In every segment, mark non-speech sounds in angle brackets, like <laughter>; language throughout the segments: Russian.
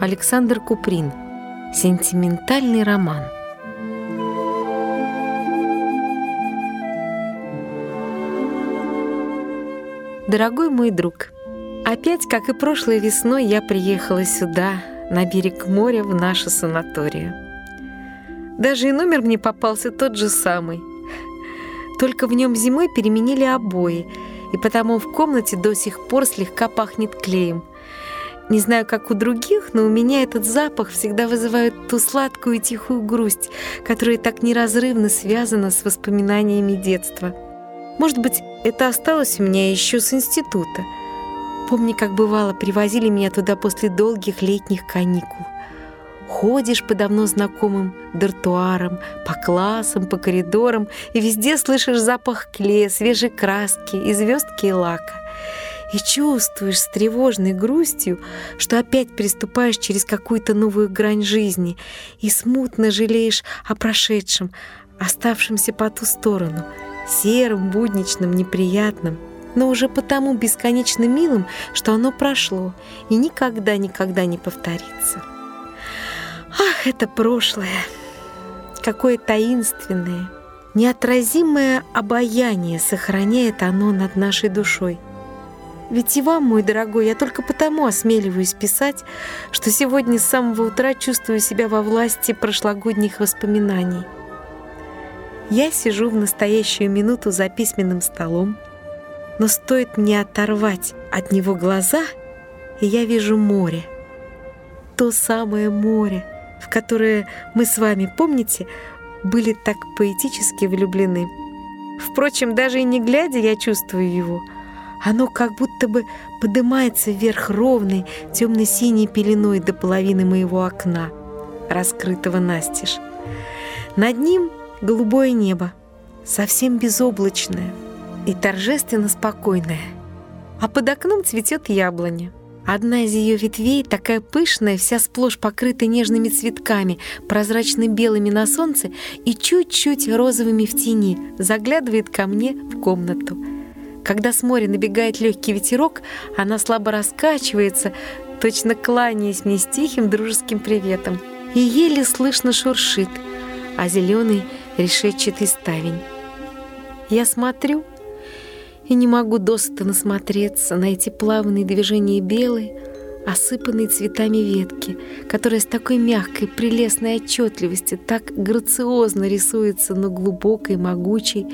Александр Куприн. Сентиментальный роман. Дорогой мой друг, опять, как и прошлой весной, я приехала сюда, на берег моря, в нашу санаторию. Даже и номер мне попался тот же самый. Только в нем зимой переменили обои, и потому в комнате до сих пор слегка пахнет клеем. Не знаю, как у других, но у меня этот запах всегда вызывает ту сладкую и тихую грусть, которая так неразрывно связана с воспоминаниями детства. Может быть, это осталось у меня еще с института. Помню, как бывало, привозили меня туда после долгих летних каникул. Ходишь по давно знакомым дартуарам, по классам, по коридорам, и везде слышишь запах клея, свежей краски и звездки и лака и чувствуешь с тревожной грустью, что опять приступаешь через какую-то новую грань жизни и смутно жалеешь о прошедшем, оставшемся по ту сторону, серым, будничным, неприятным, но уже потому бесконечно милым, что оно прошло и никогда-никогда не повторится. Ах, это прошлое! Какое таинственное, неотразимое обаяние сохраняет оно над нашей душой — ведь и вам, мой дорогой, я только потому осмеливаюсь писать, что сегодня с самого утра чувствую себя во власти прошлогодних воспоминаний. Я сижу в настоящую минуту за письменным столом, но стоит мне оторвать от него глаза, и я вижу море. То самое море, в которое мы с вами, помните, были так поэтически влюблены. Впрочем, даже и не глядя, я чувствую его — оно как будто бы поднимается вверх ровной темно-синей пеленой до половины моего окна, раскрытого настежь. Над ним голубое небо, совсем безоблачное и торжественно спокойное. А под окном цветет яблоня. Одна из ее ветвей, такая пышная, вся сплошь покрыта нежными цветками, прозрачно-белыми на солнце и чуть-чуть розовыми в тени, заглядывает ко мне в комнату — когда с моря набегает легкий ветерок, она слабо раскачивается, точно кланяясь мне с тихим дружеским приветом, и еле слышно шуршит, а зеленый решетчатый ставень. Я смотрю и не могу досыта насмотреться на эти плавные движения белой, осыпанные цветами ветки, которая с такой мягкой, прелестной отчетливостью так грациозно рисуется на глубокой, могучей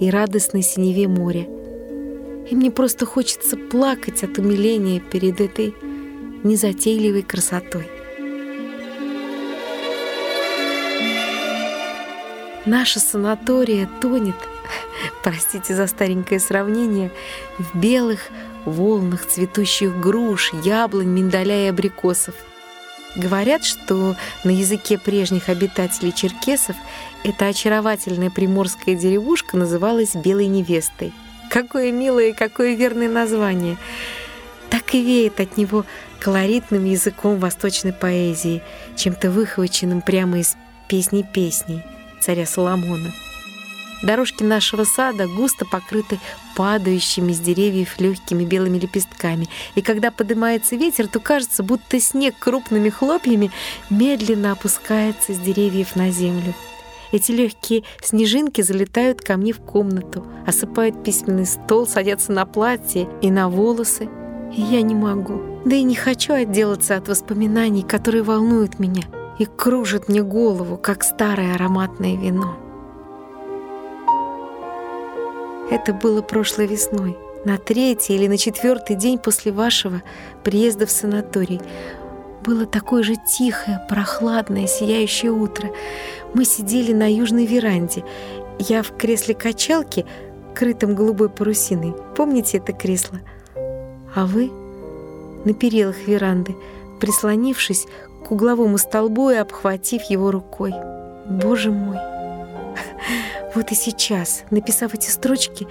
и радостной синеве моря и мне просто хочется плакать от умиления перед этой незатейливой красотой. Наша санатория тонет, <laughs> простите за старенькое сравнение, в белых волнах цветущих груш, яблонь, миндаля и абрикосов. Говорят, что на языке прежних обитателей черкесов эта очаровательная приморская деревушка называлась «белой невестой». Какое милое и какое верное название. Так и веет от него колоритным языком восточной поэзии, чем-то выхваченным прямо из песни песней царя Соломона. Дорожки нашего сада густо покрыты падающими с деревьев легкими белыми лепестками, и когда поднимается ветер, то кажется, будто снег крупными хлопьями медленно опускается с деревьев на землю. Эти легкие снежинки залетают ко мне в комнату, осыпают письменный стол, садятся на платье и на волосы. И я не могу. Да и не хочу отделаться от воспоминаний, которые волнуют меня и кружат мне голову, как старое ароматное вино. Это было прошлой весной, на третий или на четвертый день после вашего приезда в санаторий. Было такое же тихое, прохладное, сияющее утро. Мы сидели на южной веранде. Я в кресле качалки, крытом голубой парусиной. Помните это кресло? А вы на перилах веранды, прислонившись к угловому столбу и обхватив его рукой. Боже мой! <laughs> Вот и сейчас, написав эти строчки,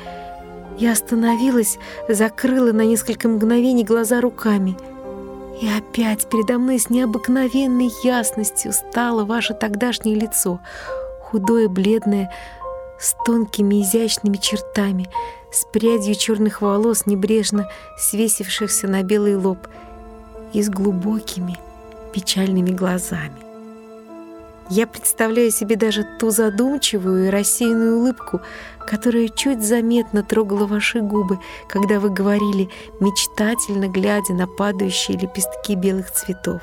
я остановилась, закрыла на несколько мгновений глаза руками — и опять передо мной с необыкновенной ясностью стало ваше тогдашнее лицо, худое, бледное, с тонкими изящными чертами, с прядью черных волос, небрежно свесившихся на белый лоб, и с глубокими, печальными глазами. Я представляю себе даже ту задумчивую и рассеянную улыбку, которая чуть заметно трогала ваши губы, когда вы говорили, мечтательно глядя на падающие лепестки белых цветов.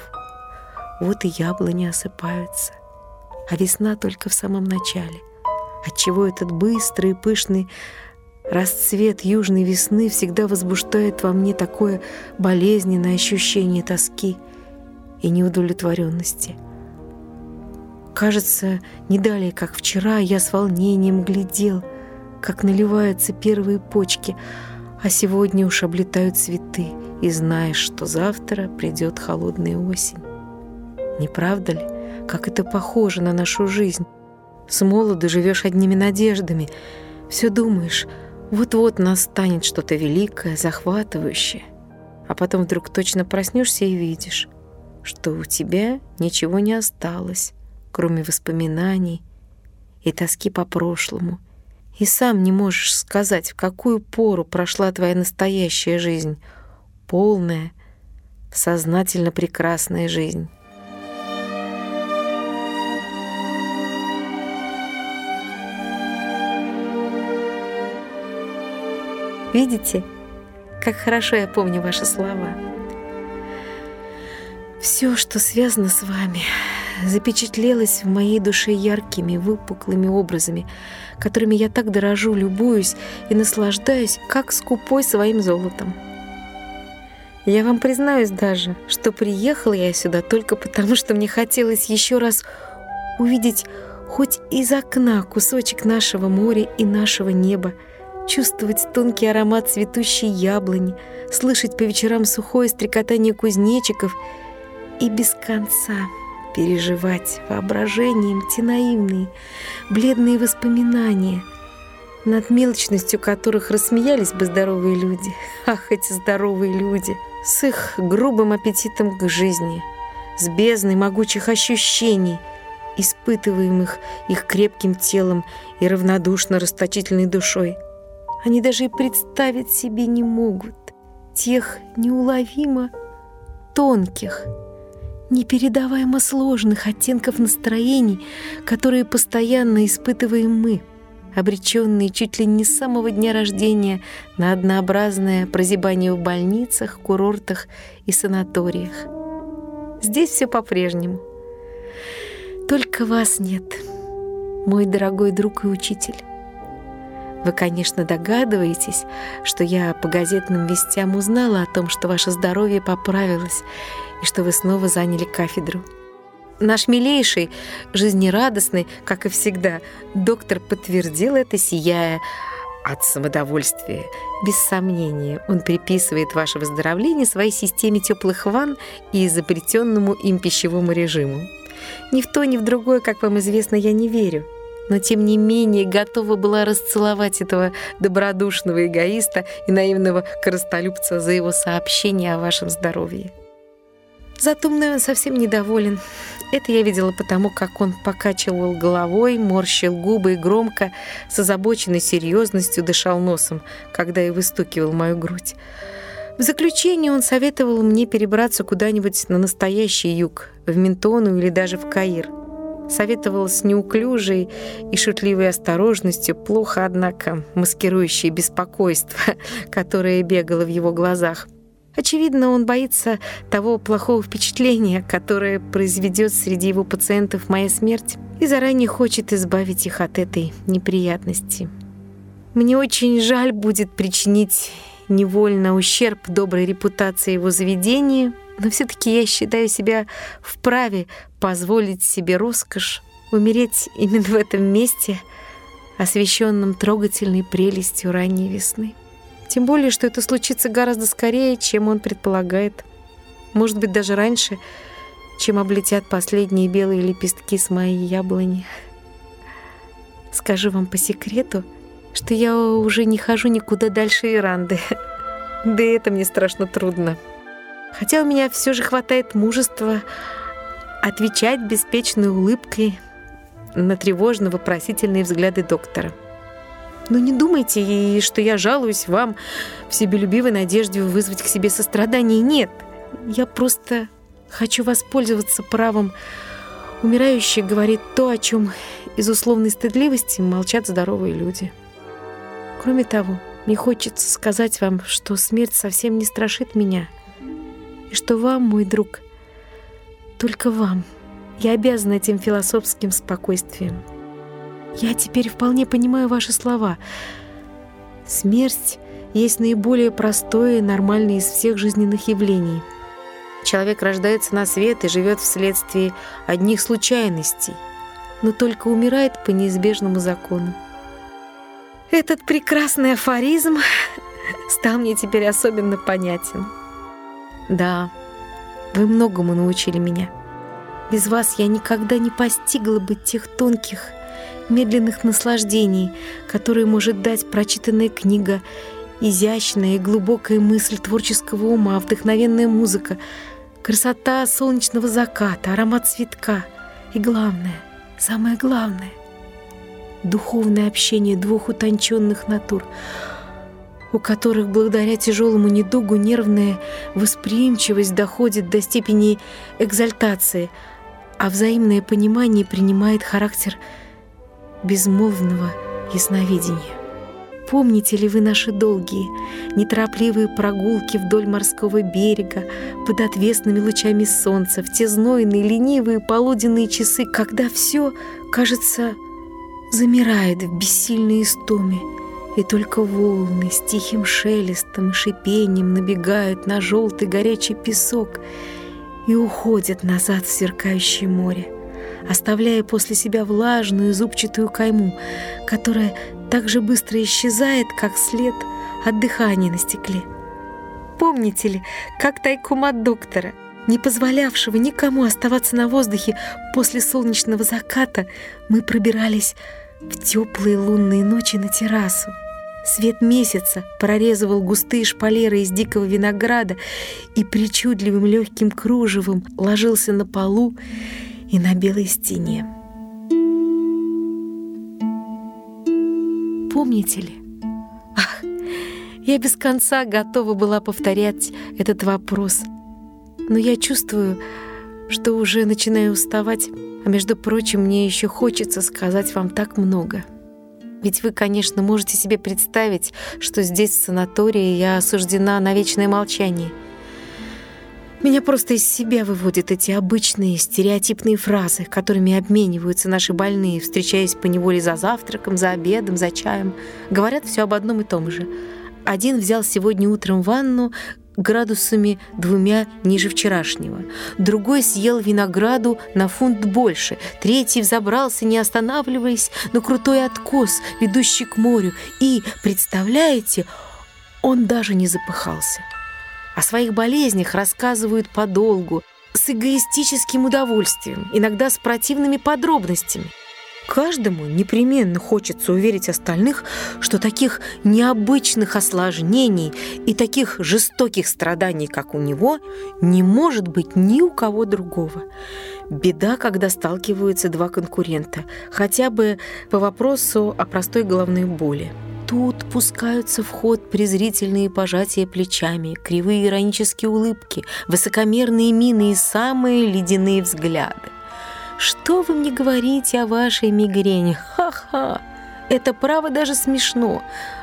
Вот и яблони осыпаются, а весна только в самом начале. Отчего этот быстрый и пышный расцвет южной весны всегда возбуждает во мне такое болезненное ощущение тоски и неудовлетворенности — Кажется, не далее, как вчера, я с волнением глядел, как наливаются первые почки, а сегодня уж облетают цветы, и знаешь, что завтра придет холодная осень. Не правда ли, как это похоже на нашу жизнь? С молоду живешь одними надеждами, все думаешь, вот-вот настанет что-то великое, захватывающее, а потом вдруг точно проснешься и видишь, что у тебя ничего не осталось, кроме воспоминаний и тоски по прошлому. И сам не можешь сказать, в какую пору прошла твоя настоящая жизнь, полная, сознательно прекрасная жизнь. Видите, как хорошо я помню ваши слова. Все, что связано с вами, запечатлелось в моей душе яркими, выпуклыми образами, которыми я так дорожу, любуюсь и наслаждаюсь, как скупой своим золотом. Я вам признаюсь даже, что приехала я сюда только потому, что мне хотелось еще раз увидеть хоть из окна кусочек нашего моря и нашего неба, чувствовать тонкий аромат цветущей яблони, слышать по вечерам сухое стрекотание кузнечиков и без конца переживать воображением те наивные, бледные воспоминания, над мелочностью которых рассмеялись бы здоровые люди. <laughs> Ах, эти здоровые люди! С их грубым аппетитом к жизни, с бездной могучих ощущений, испытываемых их крепким телом и равнодушно расточительной душой. Они даже и представить себе не могут тех неуловимо тонких, непередаваемо сложных оттенков настроений, которые постоянно испытываем мы, обреченные чуть ли не с самого дня рождения на однообразное прозябание в больницах, курортах и санаториях. Здесь все по-прежнему. Только вас нет, мой дорогой друг и учитель. Вы, конечно, догадываетесь, что я по газетным вестям узнала о том, что ваше здоровье поправилось, и что вы снова заняли кафедру. Наш милейший, жизнерадостный, как и всегда, доктор подтвердил это, сияя от самодовольствия. Без сомнения, он приписывает ваше выздоровление своей системе теплых ванн и изобретенному им пищевому режиму. Ни в то, ни в другое, как вам известно, я не верю. Но, тем не менее, готова была расцеловать этого добродушного эгоиста и наивного коростолюбца за его сообщение о вашем здоровье. Зато мной он совсем недоволен. Это я видела потому, как он покачивал головой, морщил губы и громко, с озабоченной серьезностью дышал носом, когда и выстукивал мою грудь. В заключение он советовал мне перебраться куда-нибудь на настоящий юг, в Ментону или даже в Каир. Советовал с неуклюжей и шутливой осторожностью, плохо, однако, маскирующей беспокойство, <laughs> которое бегало в его глазах. Очевидно, он боится того плохого впечатления, которое произведет среди его пациентов моя смерть, и заранее хочет избавить их от этой неприятности. Мне очень жаль будет причинить невольно ущерб доброй репутации его заведения, но все таки я считаю себя вправе позволить себе роскошь умереть именно в этом месте, освещенном трогательной прелестью ранней весны. Тем более, что это случится гораздо скорее, чем он предполагает. Может быть, даже раньше, чем облетят последние белые лепестки с моей яблони. Скажу вам по секрету, что я уже не хожу никуда дальше Иранды. Да и это мне страшно трудно. Хотя у меня все же хватает мужества отвечать беспечной улыбкой на тревожно-вопросительные взгляды доктора. Но не думайте, что я жалуюсь вам в себелюбивой надежде вызвать к себе сострадание. Нет, я просто Хочу воспользоваться правом. Умирающий говорит то, о чем из условной стыдливости молчат здоровые люди. Кроме того, мне хочется сказать вам, что смерть совсем не страшит меня. И что вам, мой друг, только вам, я обязана этим философским спокойствием. Я теперь вполне понимаю ваши слова. Смерть есть наиболее простое и нормальное из всех жизненных явлений. Человек рождается на свет и живет вследствие одних случайностей, но только умирает по неизбежному закону. Этот прекрасный афоризм <laughs> стал мне теперь особенно понятен. Да, вы многому научили меня. Без вас я никогда не постигла бы тех тонких, медленных наслаждений, которые может дать прочитанная книга, изящная и глубокая мысль творческого ума, вдохновенная музыка, красота солнечного заката, аромат цветка и главное, самое главное — духовное общение двух утонченных натур, у которых благодаря тяжелому недугу нервная восприимчивость доходит до степени экзальтации, а взаимное понимание принимает характер безмолвного ясновидения. Помните ли вы наши долгие, неторопливые прогулки вдоль морского берега под отвесными лучами солнца, в те знойные, ленивые полуденные часы, когда все кажется замирает в бессильной истоме, и только волны с тихим шелестом и шипением набегают на желтый горячий песок и уходят назад в сверкающее море, оставляя после себя влажную зубчатую кайму, которая так же быстро исчезает, как след от дыхания на стекле. Помните ли, как тайком от доктора — не позволявшего никому оставаться на воздухе после солнечного заката, мы пробирались в теплые лунные ночи на террасу. Свет месяца прорезывал густые шпалеры из дикого винограда и причудливым легким кружевом ложился на полу и на белой стене. Помните ли? Ах, я без конца готова была повторять этот вопрос — но я чувствую, что уже начинаю уставать, а между прочим, мне еще хочется сказать вам так много. Ведь вы, конечно, можете себе представить, что здесь, в санатории, я осуждена на вечное молчание. Меня просто из себя выводят эти обычные стереотипные фразы, которыми обмениваются наши больные, встречаясь по неволе за завтраком, за обедом, за чаем. Говорят все об одном и том же. Один взял сегодня утром ванну, градусами двумя ниже вчерашнего. Другой съел винограду на фунт больше. Третий взобрался, не останавливаясь, на крутой откос, ведущий к морю. И, представляете, он даже не запыхался. О своих болезнях рассказывают подолгу, с эгоистическим удовольствием, иногда с противными подробностями – Каждому непременно хочется уверить остальных, что таких необычных осложнений и таких жестоких страданий, как у него, не может быть ни у кого другого. Беда, когда сталкиваются два конкурента, хотя бы по вопросу о простой головной боли. Тут пускаются в ход презрительные пожатия плечами, кривые иронические улыбки, высокомерные мины и самые ледяные взгляды. Что вы мне говорите о вашей мигрени? Ха-ха! Это право даже смешно.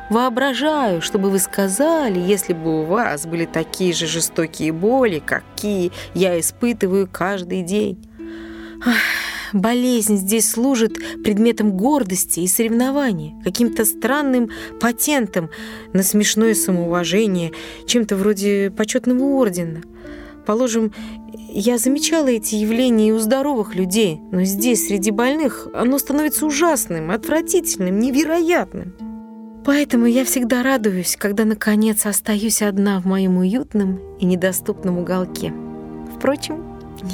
Воображаю, чтобы вы сказали, если бы у вас были такие же жестокие боли, какие я испытываю каждый день. Ах, болезнь здесь служит предметом гордости и соревнования, каким-то странным патентом на смешное самоуважение, чем-то вроде почетного ордена. Положим, я замечала эти явления и у здоровых людей, но здесь, среди больных, оно становится ужасным, отвратительным, невероятным. Поэтому я всегда радуюсь, когда, наконец, остаюсь одна в моем уютном и недоступном уголке. Впрочем,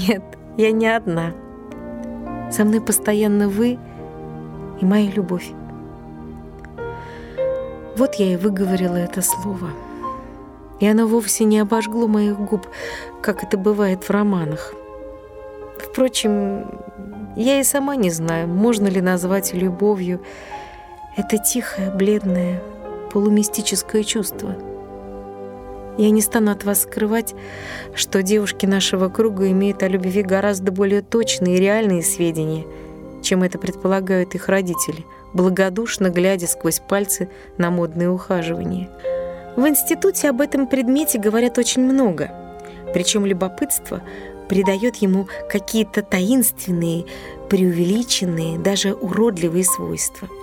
нет, я не одна. Со мной постоянно вы и моя любовь. Вот я и выговорила это слово — и оно вовсе не обожгло моих губ, как это бывает в романах. Впрочем, я и сама не знаю, можно ли назвать любовью это тихое, бледное, полумистическое чувство. Я не стану от вас скрывать, что девушки нашего круга имеют о любви гораздо более точные и реальные сведения, чем это предполагают их родители, благодушно глядя сквозь пальцы на модные ухаживания. В институте об этом предмете говорят очень много, причем любопытство придает ему какие-то таинственные, преувеличенные, даже уродливые свойства –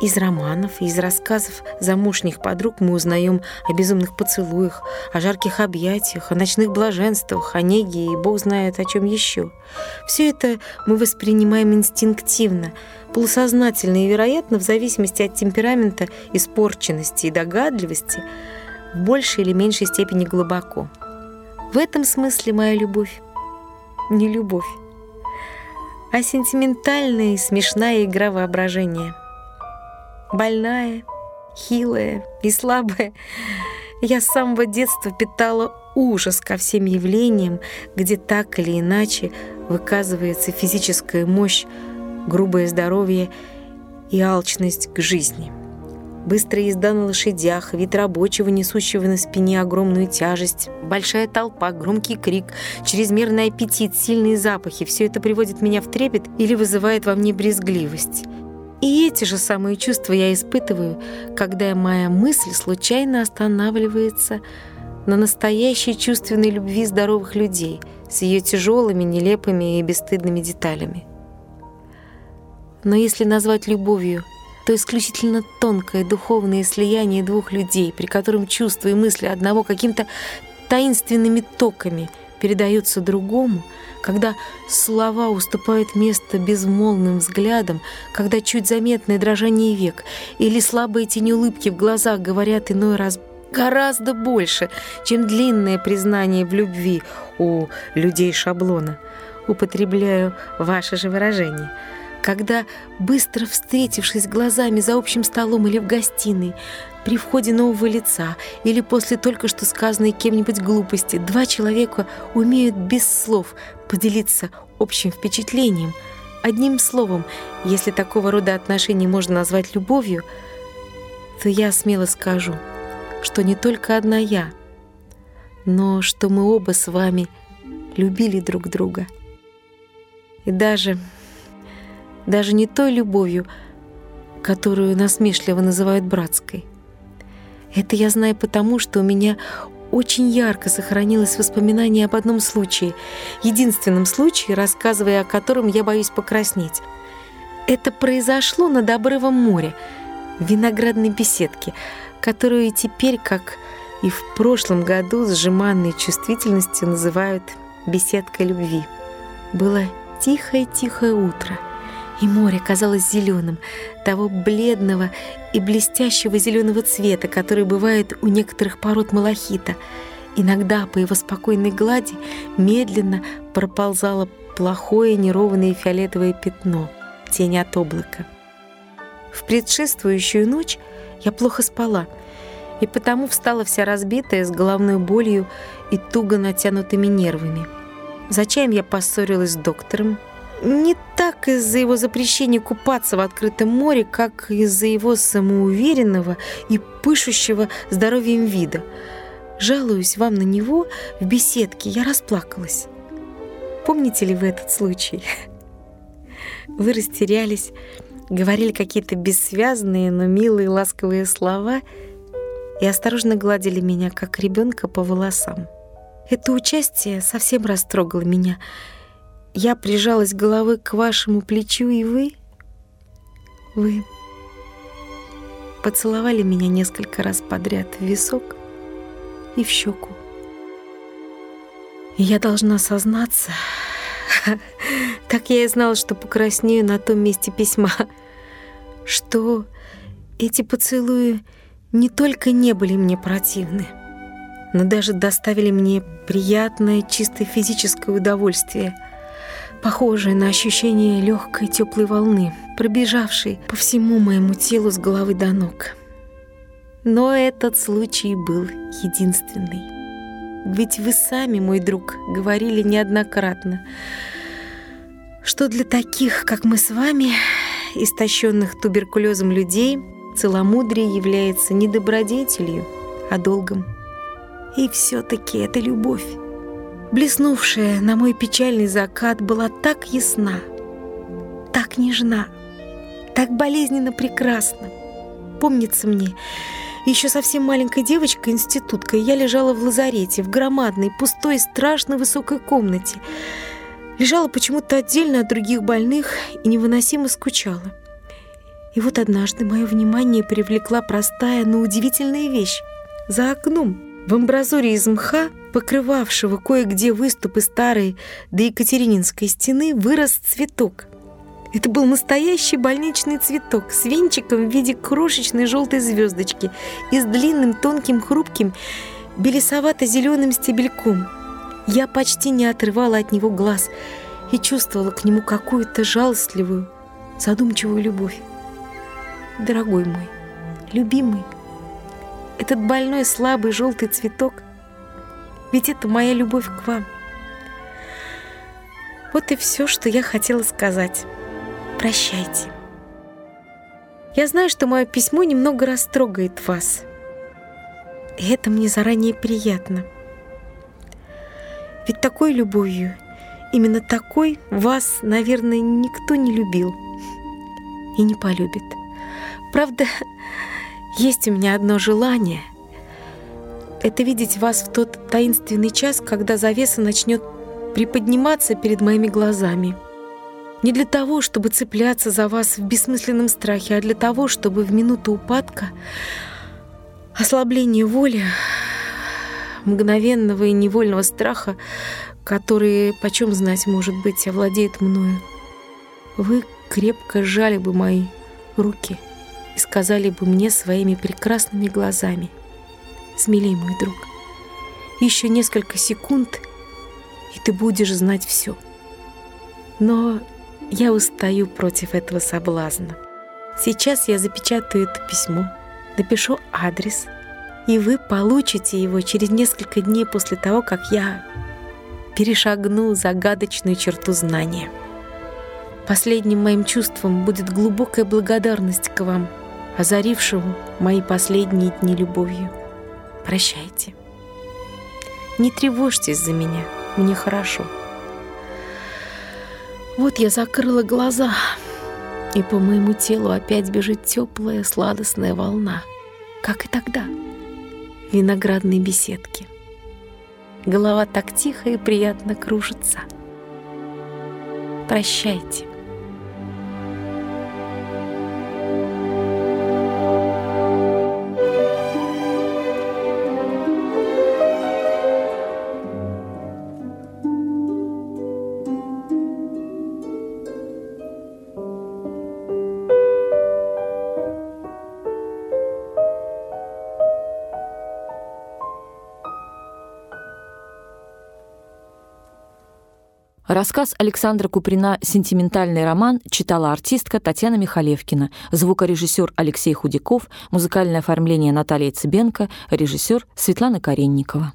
из романов из рассказов замужних подруг мы узнаем о безумных поцелуях, о жарких объятиях, о ночных блаженствах, о неге и бог знает о чем еще. Все это мы воспринимаем инстинктивно, полусознательно и, вероятно, в зависимости от темперамента, испорченности и догадливости, в большей или меньшей степени глубоко. В этом смысле моя любовь не любовь, а сентиментальная и смешная игра воображения – больная, хилая и слабая, я с самого детства питала ужас ко всем явлениям, где так или иначе выказывается физическая мощь, грубое здоровье и алчность к жизни. Быстрая езда на лошадях, вид рабочего, несущего на спине огромную тяжесть, большая толпа, громкий крик, чрезмерный аппетит, сильные запахи — все это приводит меня в трепет или вызывает во мне брезгливость. И эти же самые чувства я испытываю, когда моя мысль случайно останавливается на настоящей чувственной любви здоровых людей с ее тяжелыми, нелепыми и бесстыдными деталями. Но если назвать любовью то исключительно тонкое духовное слияние двух людей, при котором чувства и мысли одного каким-то таинственными токами передаются другому — когда слова уступают место безмолвным взглядам, когда чуть заметное дрожание век или слабые тени улыбки в глазах говорят иной раз гораздо больше, чем длинное признание в любви у людей шаблона. Употребляю ваше же выражение – когда, быстро встретившись глазами за общим столом или в гостиной, при входе нового лица или после только что сказанной кем-нибудь глупости, два человека умеют без слов поделиться общим впечатлением. Одним словом, если такого рода отношения можно назвать любовью, то я смело скажу, что не только одна я, но что мы оба с вами любили друг друга. И даже даже не той любовью, которую насмешливо называют братской. Это я знаю потому, что у меня очень ярко сохранилось воспоминание об одном случае, единственном случае, рассказывая о котором я боюсь покраснеть. Это произошло над обрывом моря, в виноградной беседке, которую теперь, как и в прошлом году, с жеманной чувствительностью называют «беседкой любви». Было тихое-тихое утро — и море казалось зеленым, того бледного и блестящего зеленого цвета, который бывает у некоторых пород малахита. Иногда по его спокойной глади медленно проползало плохое неровное фиолетовое пятно, тень от облака. В предшествующую ночь я плохо спала, и потому встала вся разбитая с головной болью и туго натянутыми нервами. За чаем я поссорилась с доктором, не так из-за его запрещения купаться в открытом море, как из-за его самоуверенного и пышущего здоровьем вида. Жалуюсь вам на него в беседке, я расплакалась. Помните ли вы этот случай? <laughs> Вы растерялись, говорили какие-то бессвязные, но милые ласковые слова и осторожно гладили меня, как ребенка по волосам. Это участие совсем растрогало меня — я прижалась головой к вашему плечу, и вы... Вы поцеловали меня несколько раз подряд в висок и в щеку. Я должна сознаться, <laughs> так я и знала, что покраснею на том месте письма, <laughs> что эти поцелуи не только не были мне противны, но даже доставили мне приятное чисто физическое удовольствие — похожее на ощущение легкой теплой волны, пробежавшей по всему моему телу с головы до ног. Но этот случай был единственный. Ведь вы сами, мой друг, говорили неоднократно, что для таких, как мы с вами, истощенных туберкулезом людей, целомудрие является не добродетелью, а долгом. И все-таки это любовь, блеснувшая на мой печальный закат, была так ясна, так нежна, так болезненно прекрасна. Помнится мне, еще совсем маленькой девочкой, институткой, я лежала в лазарете, в громадной, пустой, страшно высокой комнате. Лежала почему-то отдельно от других больных и невыносимо скучала. И вот однажды мое внимание привлекла простая, но удивительная вещь. За окном, в амбразуре из мха, покрывавшего кое-где выступы старой до Екатерининской стены, вырос цветок — это был настоящий больничный цветок с венчиком в виде крошечной желтой звездочки и с длинным, тонким, хрупким, белесовато-зеленым стебельком. Я почти не отрывала от него глаз и чувствовала к нему какую-то жалостливую, задумчивую любовь. Дорогой мой, любимый, этот больной, слабый, желтый цветок, ведь это моя любовь к вам. Вот и все, что я хотела сказать. Прощайте. Я знаю, что мое письмо немного растрогает вас. И это мне заранее приятно. Ведь такой любовью, именно такой, вас, наверное, никто не любил и не полюбит. Правда, есть у меня одно желание — это видеть вас в тот таинственный час, когда завеса начнет приподниматься перед моими глазами — не для того, чтобы цепляться за вас в бессмысленном страхе, а для того, чтобы в минуту упадка, ослабления воли, мгновенного и невольного страха, который, почем знать, может быть, овладеет мною, вы крепко сжали бы мои руки и сказали бы мне своими прекрасными глазами, «Смелей, мой друг, еще несколько секунд, и ты будешь знать все». Но я устаю против этого соблазна. Сейчас я запечатаю это письмо, напишу адрес, и вы получите его через несколько дней после того, как я перешагну загадочную черту знания. Последним моим чувством будет глубокая благодарность к вам, озарившему мои последние дни любовью. Прощайте. Не тревожьтесь за меня, мне хорошо. Вот я закрыла глаза, и по моему телу опять бежит теплая сладостная волна, как и тогда, в виноградной беседке. Голова так тихо и приятно кружится. Прощайте. Рассказ Александра Куприна «Сентиментальный роман» читала артистка Татьяна Михалевкина, звукорежиссер Алексей Худяков, музыкальное оформление Наталья Цыбенко, режиссер Светлана Каренникова.